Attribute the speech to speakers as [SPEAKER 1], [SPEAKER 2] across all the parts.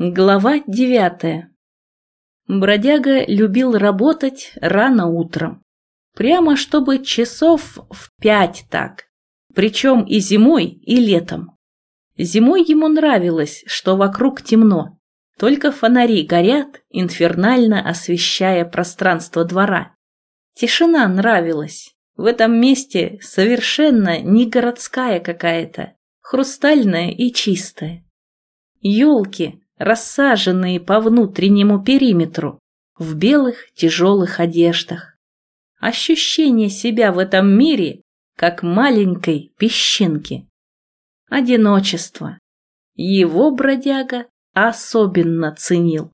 [SPEAKER 1] Глава девятая. Бродяга любил работать рано утром. Прямо чтобы часов в пять так. Причем и зимой, и летом. Зимой ему нравилось, что вокруг темно. Только фонари горят, инфернально освещая пространство двора. Тишина нравилась. В этом месте совершенно не городская какая-то, хрустальная и чистая. Елки, рассаженные по внутреннему периметру, в белых тяжелых одеждах. Ощущение себя в этом мире, как маленькой песчинки. Одиночество. Его бродяга особенно ценил.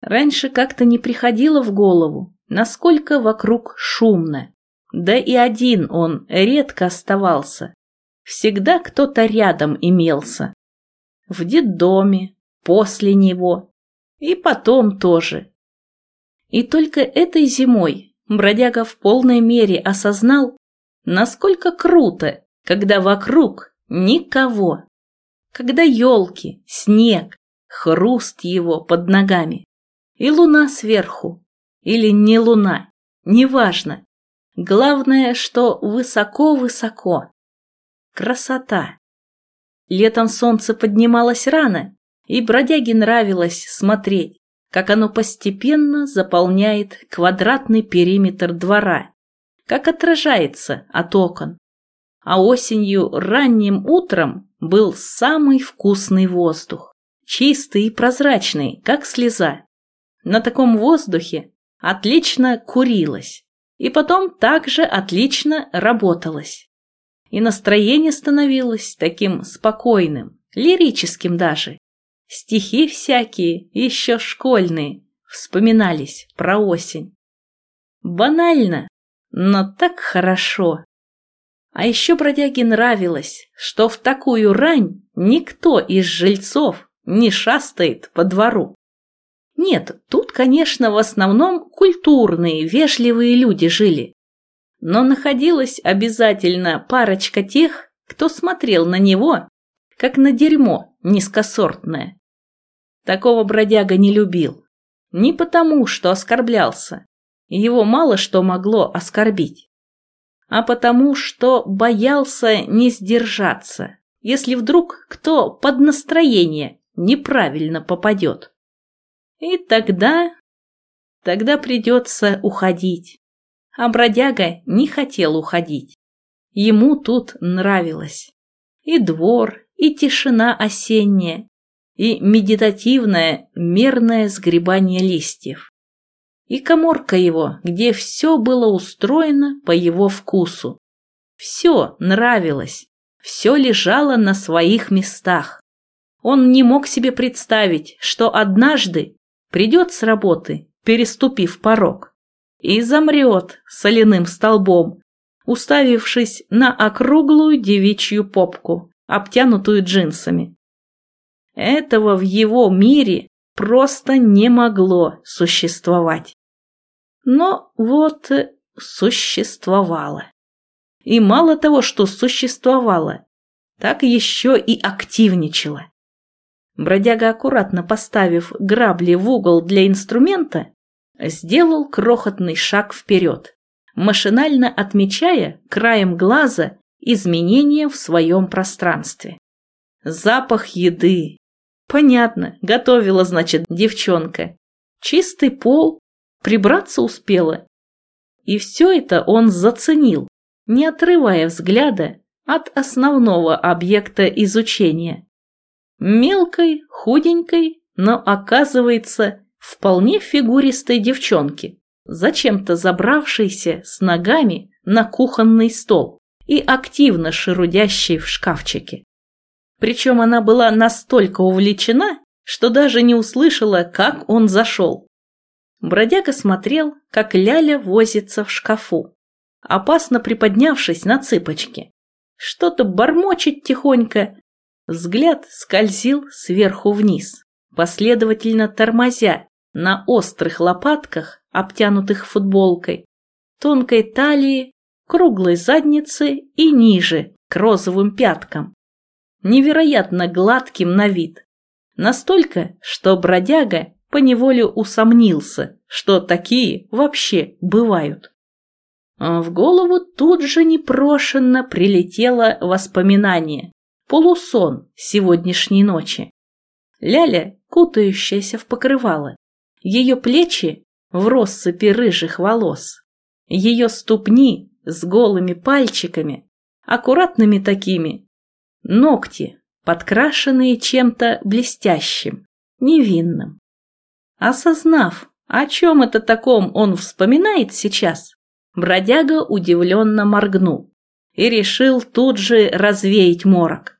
[SPEAKER 1] Раньше как-то не приходило в голову, насколько вокруг шумно. Да и один он редко оставался. Всегда кто-то рядом имелся. В детдоме, после него и потом тоже. И только этой зимой бродяга в полной мере осознал, насколько круто, когда вокруг никого, когда елки, снег, хруст его под ногами, и луна сверху, или не луна, неважно. Главное, что высоко-высоко. Красота. Летом солнце поднималось рано, и бродяге нравилось смотреть, как оно постепенно заполняет квадратный периметр двора, как отражается от окон. А осенью ранним утром был самый вкусный воздух, чистый и прозрачный, как слеза. На таком воздухе отлично курилось, и потом также отлично работалось. И настроение становилось таким спокойным, лирическим даже. Стихи всякие, еще школьные, вспоминались про осень. Банально, но так хорошо. А еще бродяге нравилось, что в такую рань никто из жильцов не шастает по двору. Нет, тут, конечно, в основном культурные, вежливые люди жили. Но находилась обязательно парочка тех, кто смотрел на него как на дерьмо низкосортное. Такого бродяга не любил. Не потому, что оскорблялся. Его мало что могло оскорбить. А потому, что боялся не сдержаться, если вдруг кто под настроение неправильно попадет. И тогда... Тогда придется уходить. А бродяга не хотел уходить. Ему тут нравилось. И двор, и тишина осенняя, и медитативное мерное сгребание листьев. И коморка его, где все было устроено по его вкусу. Все нравилось, все лежало на своих местах. Он не мог себе представить, что однажды придет с работы, переступив порог, и замрет соляным столбом, уставившись на округлую девичью попку, обтянутую джинсами. Этого в его мире просто не могло существовать. Но вот существовало. И мало того, что существовало, так еще и активничало. Бродяга, аккуратно поставив грабли в угол для инструмента, сделал крохотный шаг вперед, машинально отмечая краем глаза изменения в своем пространстве. Запах еды. Понятно, готовила, значит, девчонка. Чистый пол, прибраться успела. И все это он заценил, не отрывая взгляда от основного объекта изучения. Мелкой, худенькой, но, оказывается, вполне фигуристой девчонки, зачем-то забравшейся с ногами на кухонный стол и активно шерудящей в шкафчике. Причем она была настолько увлечена, что даже не услышала, как он зашел. Бродяга смотрел, как Ляля возится в шкафу, опасно приподнявшись на цыпочки. Что-то бормочет тихонько. Взгляд скользил сверху вниз, последовательно тормозя на острых лопатках, обтянутых футболкой, тонкой талии круглой заднице и ниже, к розовым пяткам. Невероятно гладким на вид. Настолько, что бродяга поневоле усомнился, что такие вообще бывают. А в голову тут же непрошенно прилетело воспоминание, полусон сегодняшней ночи. Ляля, кутающаяся в покрывало, ее плечи в россыпи рыжих волос, ее ступни с голыми пальчиками, аккуратными такими, ногти, подкрашенные чем-то блестящим, невинным. Осознав, о чем это таком он вспоминает сейчас, бродяга удивленно моргнул и решил тут же развеять морок.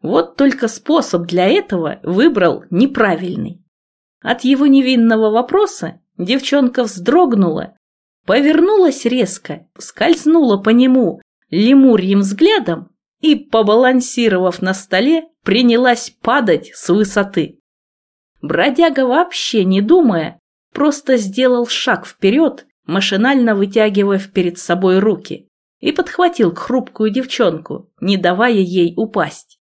[SPEAKER 1] Вот только способ для этого выбрал неправильный. От его невинного вопроса девчонка вздрогнула, повернулась резко, скользнула по нему лемурьим взглядом и, побалансировав на столе, принялась падать с высоты. Бродяга вообще не думая, просто сделал шаг вперед, машинально вытягивая перед собой руки, и подхватил хрупкую девчонку, не давая ей упасть.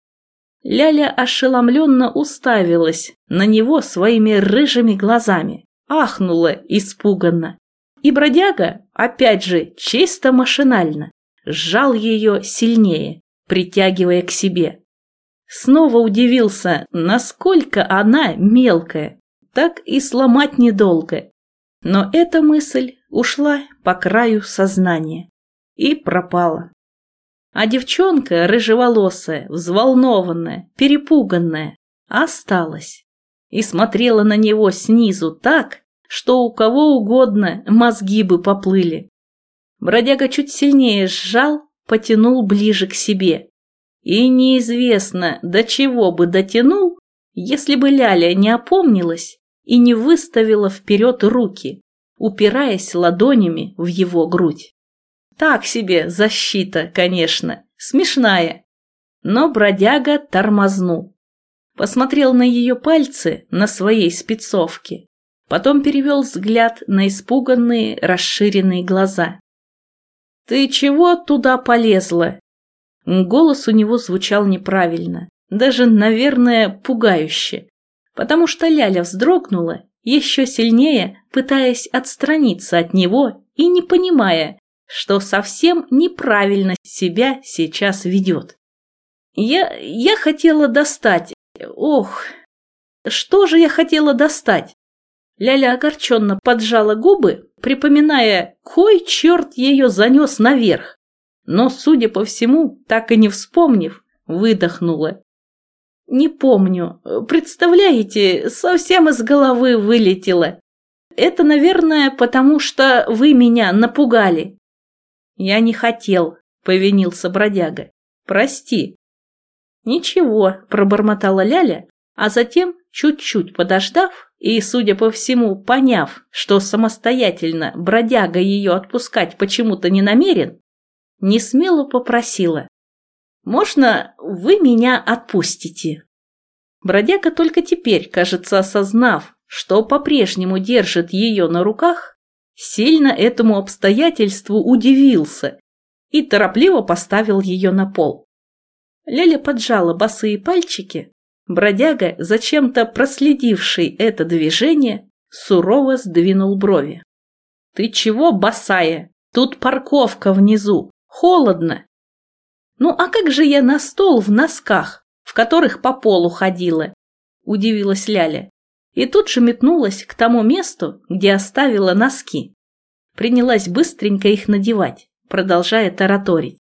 [SPEAKER 1] Ляля ошеломленно уставилась на него своими рыжими глазами, ахнула испуганно. И бродяга, опять же, чисто машинально, сжал ее сильнее, притягивая к себе. Снова удивился, насколько она мелкая, так и сломать недолго. Но эта мысль ушла по краю сознания и пропала. А девчонка, рыжеволосая, взволнованная, перепуганная, осталась и смотрела на него снизу так, что у кого угодно мозги бы поплыли. Бродяга чуть сильнее сжал, потянул ближе к себе. И неизвестно, до чего бы дотянул, если бы Ляля не опомнилась и не выставила вперед руки, упираясь ладонями в его грудь. Так себе защита, конечно, смешная. Но бродяга тормознул. Посмотрел на ее пальцы на своей спецовке. Потом перевел взгляд на испуганные, расширенные глаза. «Ты чего туда полезла?» Голос у него звучал неправильно, даже, наверное, пугающе, потому что Ляля вздрогнула, еще сильнее пытаясь отстраниться от него и не понимая, что совсем неправильно себя сейчас ведет. Я... я хотела достать... Ох, что же я хотела достать? Ляля огорченно поджала губы, припоминая, кой черт ее занес наверх. Но, судя по всему, так и не вспомнив, выдохнула. «Не помню. Представляете, совсем из головы вылетело. Это, наверное, потому что вы меня напугали». «Я не хотел», — повинился бродяга. «Прости». «Ничего», — пробормотала Ляля, а затем, чуть-чуть подождав, и, судя по всему, поняв, что самостоятельно бродяга ее отпускать почему-то не намерен, не смело попросила. «Можно вы меня отпустите?» Бродяга только теперь, кажется, осознав, что по-прежнему держит ее на руках, сильно этому обстоятельству удивился и торопливо поставил ее на пол. Леля поджала босые пальчики, Бродяга, зачем-то проследивший это движение, сурово сдвинул брови. «Ты чего, босая? Тут парковка внизу. Холодно!» «Ну а как же я на стол в носках, в которых по полу ходила?» – удивилась Ляля. И тут же метнулась к тому месту, где оставила носки. Принялась быстренько их надевать, продолжая тараторить.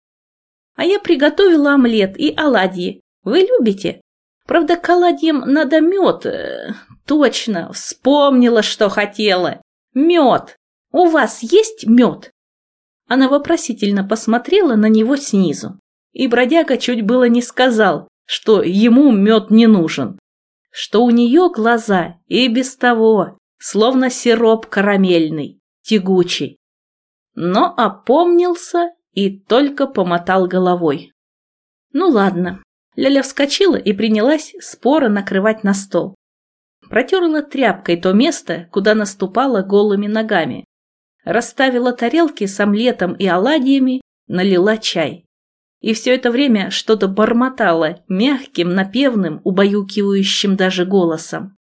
[SPEAKER 1] «А я приготовила омлет и оладьи. Вы любите?» Правда, колодьям надо мед. Э, точно, вспомнила, что хотела. Мед. У вас есть мед? Она вопросительно посмотрела на него снизу. И бродяга чуть было не сказал, что ему мед не нужен. Что у нее глаза и без того, словно сироп карамельный, тягучий. Но опомнился и только помотал головой. Ну ладно, Ляля вскочила и принялась споро накрывать на стол. Протерла тряпкой то место, куда наступала голыми ногами. Расставила тарелки с омлетом и оладьями, налила чай. и все это время что-то бормотала мягким, напевным, убаюкивающим даже голосом.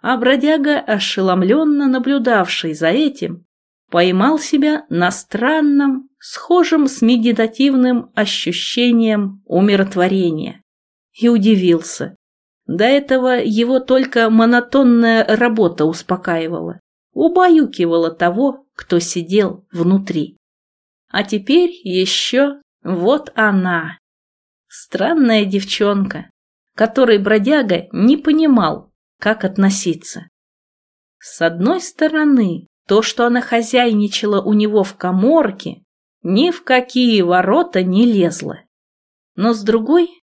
[SPEAKER 1] А бродяга, ошеломленно наблюдавший за этим, поймал себя на странном, схожем с медитативным ощущением умиротворения и удивился. До этого его только монотонная работа успокаивала, убаюкивала того, кто сидел внутри. А теперь еще вот она. Странная девчонка, которой бродяга не понимал, как относиться. С одной стороны, то, что она хозяйничала у него в коморке, ни в какие ворота не лезло. Но с другой,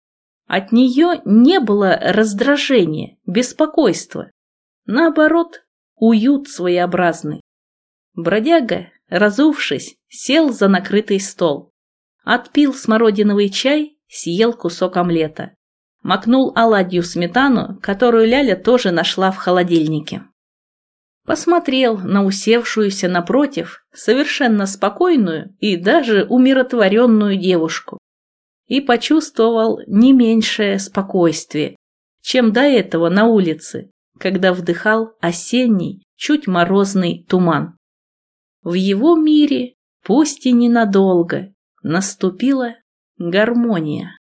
[SPEAKER 1] от нее не было раздражения, беспокойства. Наоборот, уют своеобразный. Бродяга, разувшись, сел за накрытый стол. Отпил смородиновый чай, съел кусок омлета. Макнул оладью сметану, которую Ляля тоже нашла в холодильнике. Посмотрел на усевшуюся напротив, совершенно спокойную и даже умиротворенную девушку и почувствовал не меньшее спокойствие, чем до этого на улице, когда вдыхал осенний, чуть морозный туман. В его мире, пусть и ненадолго, наступила гармония.